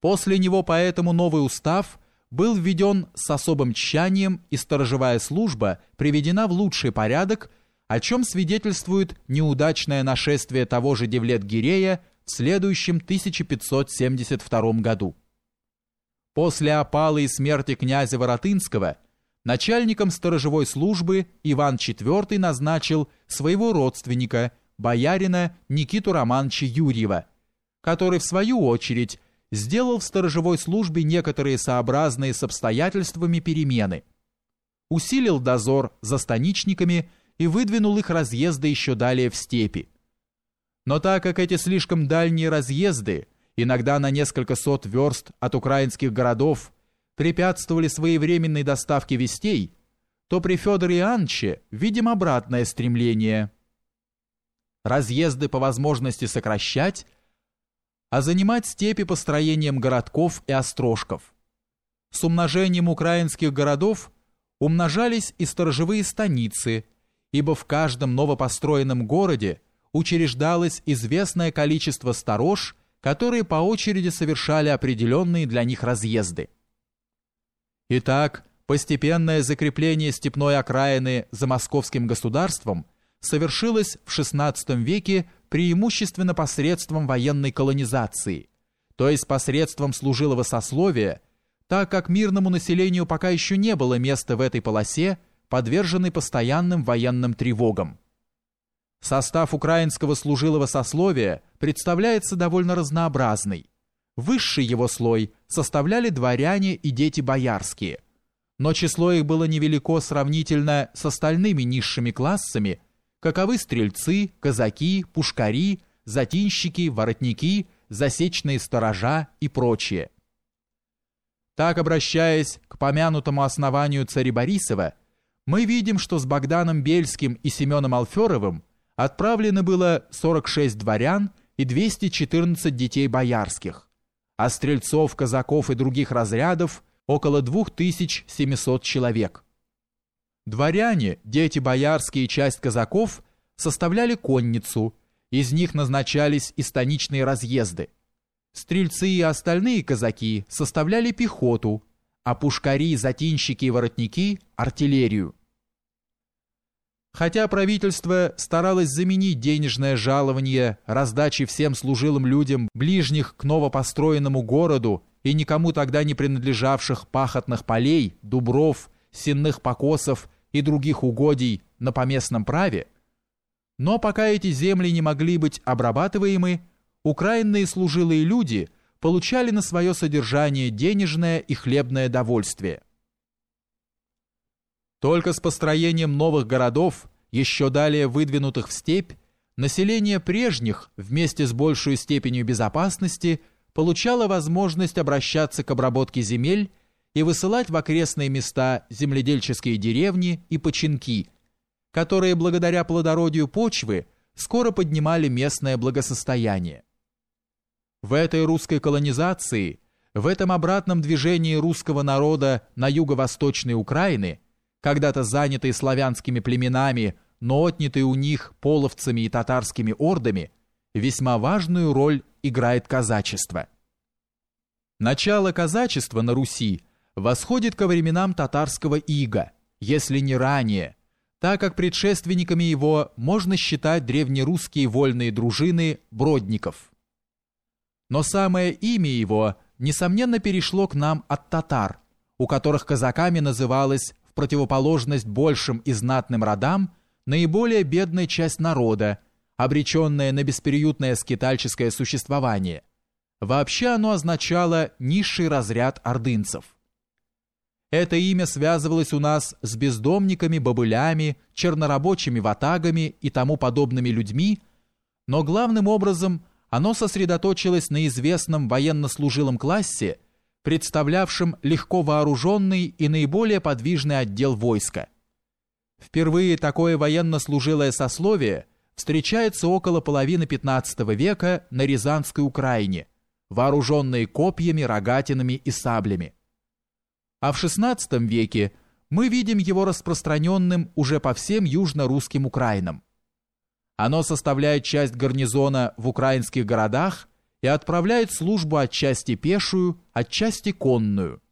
После него поэтому новый устав был введен с особым тщанием и сторожевая служба приведена в лучший порядок, о чем свидетельствует неудачное нашествие того же Девлет-Гирея в следующем 1572 году. После опалы и смерти князя Воротынского начальником сторожевой службы Иван IV назначил своего родственника, боярина Никиту Романовича Юрьева, который в свою очередь сделал в сторожевой службе некоторые сообразные с обстоятельствами перемены, усилил дозор за станичниками и выдвинул их разъезды еще далее в степи. Но так как эти слишком дальние разъезды, иногда на несколько сот верст от украинских городов, препятствовали своевременной доставке вестей, то при Федоре Иоанновиче видим обратное стремление. Разъезды по возможности сокращать – а занимать степи построением городков и острожков. С умножением украинских городов умножались и сторожевые станицы, ибо в каждом новопостроенном городе учреждалось известное количество сторож, которые по очереди совершали определенные для них разъезды. Итак, постепенное закрепление степной окраины за московским государством совершилось в XVI веке преимущественно посредством военной колонизации, то есть посредством служилого сословия, так как мирному населению пока еще не было места в этой полосе, подверженной постоянным военным тревогам. Состав украинского служилого сословия представляется довольно разнообразный. Высший его слой составляли дворяне и дети боярские, но число их было невелико сравнительно с остальными низшими классами – каковы стрельцы, казаки, пушкари, затинщики, воротники, засечные сторожа и прочее. Так, обращаясь к помянутому основанию царя Борисова, мы видим, что с Богданом Бельским и Семеном Алферовым отправлено было 46 дворян и 214 детей боярских, а стрельцов, казаков и других разрядов около 2700 человек. Дворяне, дети боярские и часть казаков составляли конницу, из них назначались и станичные разъезды. Стрельцы и остальные казаки составляли пехоту, а пушкари, затинщики и воротники – артиллерию. Хотя правительство старалось заменить денежное жалование раздачей всем служилым людям ближних к новопостроенному городу и никому тогда не принадлежавших пахотных полей, дубров – сенных покосов и других угодий на поместном праве, но пока эти земли не могли быть обрабатываемы, украинные служилые люди получали на свое содержание денежное и хлебное довольствие. Только с построением новых городов, еще далее выдвинутых в степь, население прежних вместе с большей степенью безопасности получало возможность обращаться к обработке земель и высылать в окрестные места земледельческие деревни и починки, которые благодаря плодородию почвы скоро поднимали местное благосостояние. В этой русской колонизации, в этом обратном движении русского народа на юго-восточной Украины, когда-то занятые славянскими племенами, но отнятые у них половцами и татарскими ордами, весьма важную роль играет казачество. Начало казачества на Руси – восходит ко временам татарского ига, если не ранее, так как предшественниками его можно считать древнерусские вольные дружины бродников. Но самое имя его, несомненно, перешло к нам от татар, у которых казаками называлась в противоположность большим и знатным родам наиболее бедная часть народа, обреченная на беспериютное скитальческое существование. Вообще оно означало низший разряд ордынцев. Это имя связывалось у нас с бездомниками, бобылями, чернорабочими ватагами и тому подобными людьми, но главным образом оно сосредоточилось на известном военнослужилом классе, представлявшем легко вооруженный и наиболее подвижный отдел войска. Впервые такое военнослужилое сословие встречается около половины XV века на Рязанской Украине, вооруженные копьями, рогатинами и саблями а в XVI веке мы видим его распространенным уже по всем южно-русским Украинам. Оно составляет часть гарнизона в украинских городах и отправляет службу отчасти пешую, отчасти конную –